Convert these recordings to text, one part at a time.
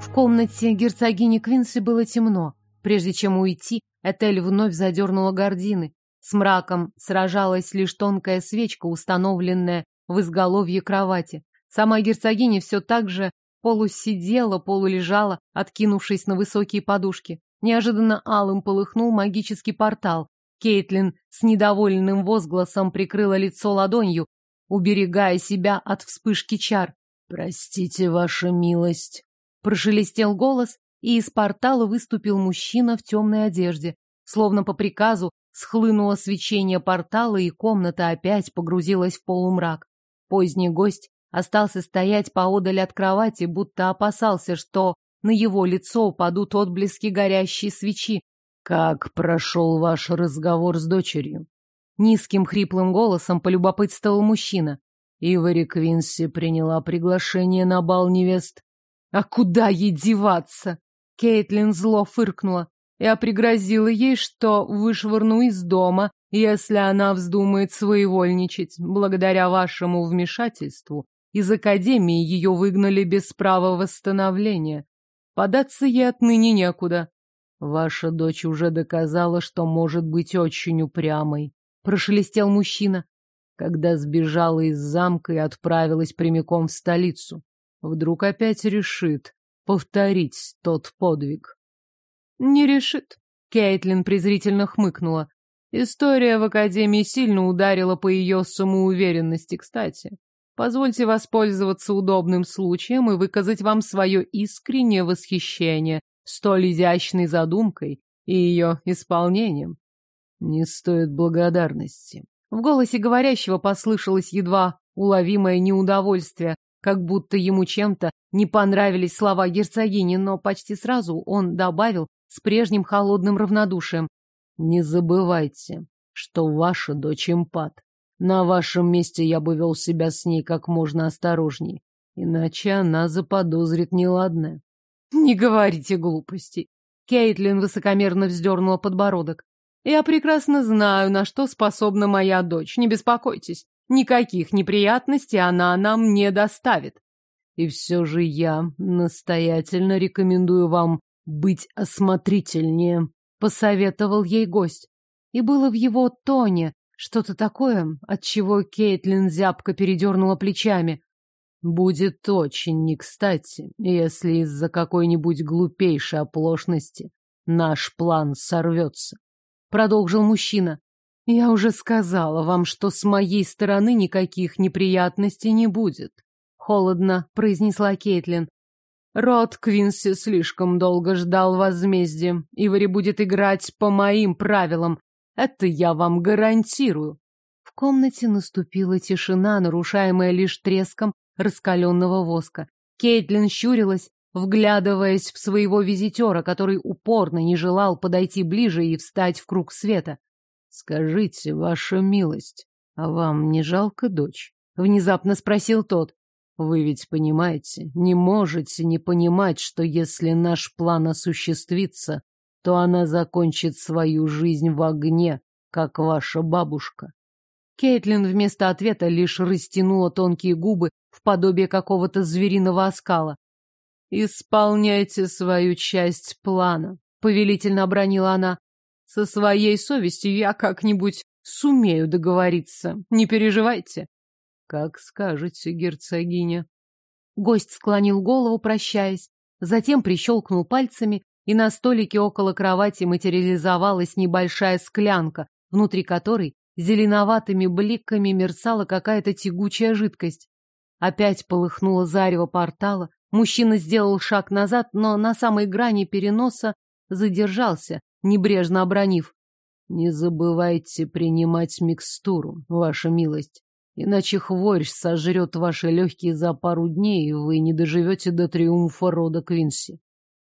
В комнате герцогини Квинси было темно. Прежде чем уйти, Этель вновь задернула гордины. С мраком сражалась лишь тонкая свечка, установленная в изголовье кровати. Сама герцогиня все так же полусидела, полулежала, откинувшись на высокие подушки. Неожиданно алым полыхнул магический портал. Кейтлин с недовольным возгласом прикрыла лицо ладонью, уберегая себя от вспышки чар. «Простите, ваша милость», Прошелестел голос, и из портала выступил мужчина в темной одежде. Словно по приказу схлынуло свечение портала, и комната опять погрузилась в полумрак. Поздний гость остался стоять поодаль от кровати, будто опасался, что на его лицо упадут отблески горящей свечи. «Как прошел ваш разговор с дочерью?» Низким хриплым голосом полюбопытствовал мужчина. Ивари Квинси приняла приглашение на бал невест. «А куда ей деваться?» Кейтлин зло фыркнула. Я пригрозила ей, что вышвырну из дома, если она вздумает своевольничать. Благодаря вашему вмешательству из академии ее выгнали без права восстановления. Податься ей отныне некуда. Ваша дочь уже доказала, что может быть очень упрямой. Прошелестел мужчина, когда сбежала из замка и отправилась прямиком в столицу. Вдруг опять решит повторить тот подвиг. Не решит. Кейтлин презрительно хмыкнула. История в Академии сильно ударила по ее самоуверенности, кстати. Позвольте воспользоваться удобным случаем и выказать вам свое искреннее восхищение столь изящной задумкой и ее исполнением. Не стоит благодарности. В голосе говорящего послышалось едва уловимое неудовольствие, как будто ему чем-то не понравились слова герцогини, но почти сразу он добавил с прежним холодным равнодушием. «Не забывайте, что ваша дочь импат. На вашем месте я бы вел себя с ней как можно осторожней, иначе она заподозрит неладное». «Не говорите глупостей!» Кейтлин высокомерно вздернула подбородок. «Я прекрасно знаю, на что способна моя дочь, не беспокойтесь. Никаких неприятностей она нам не доставит. И все же я настоятельно рекомендую вам быть осмотрительнее, — посоветовал ей гость. И было в его тоне что-то такое, от чего Кейтлин зябко передернула плечами. Будет очень не кстати, если из-за какой-нибудь глупейшей оплошности наш план сорвется, — продолжил мужчина. Я уже сказала вам, что с моей стороны никаких неприятностей не будет. Холодно произнесла Кейтлин. Род Квинси слишком долго ждал возмездия. Ивори будет играть по моим правилам. Это я вам гарантирую. В комнате наступила тишина, нарушаемая лишь треском раскаленного воска. Кейтлин щурилась, вглядываясь в своего визитера, который упорно не желал подойти ближе и встать в круг света. «Скажите, ваша милость, а вам не жалко дочь?» — внезапно спросил тот. «Вы ведь понимаете, не можете не понимать, что если наш план осуществится, то она закончит свою жизнь в огне, как ваша бабушка». Кейтлин вместо ответа лишь растянула тонкие губы в подобие какого-то звериного оскала. «Исполняйте свою часть плана», — повелительно обронила она. «Со своей совестью я как-нибудь сумею договориться. Не переживайте». «Как скажете, герцогиня». Гость склонил голову, прощаясь, затем прищелкнул пальцами, и на столике около кровати материализовалась небольшая склянка, внутри которой зеленоватыми бликами мерцала какая-то тягучая жидкость. Опять полыхнуло зарево портала, мужчина сделал шаг назад, но на самой грани переноса задержался, небрежно обронив. «Не забывайте принимать микстуру, ваша милость, иначе хворь сожрет ваши легкие за пару дней, и вы не доживете до триумфа рода Квинси».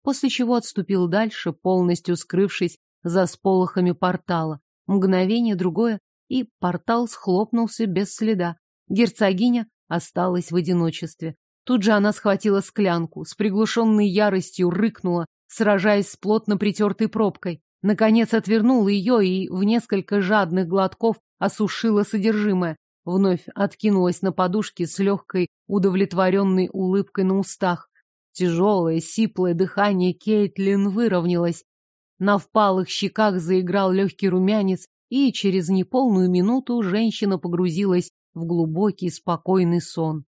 После чего отступил дальше, полностью скрывшись за сполохами портала. Мгновение другое, и портал схлопнулся без следа. Герцогиня осталась в одиночестве. Тут же она схватила склянку, с приглушенной яростью рыкнула, сражаясь с плотно притертой пробкой. Наконец отвернула ее и в несколько жадных глотков осушила содержимое. Вновь откинулась на подушке с легкой, удовлетворенной улыбкой на устах. Тяжелое, сиплое дыхание Кейтлин выровнялось. На впалых щеках заиграл легкий румянец, и через неполную минуту женщина погрузилась в глубокий спокойный сон.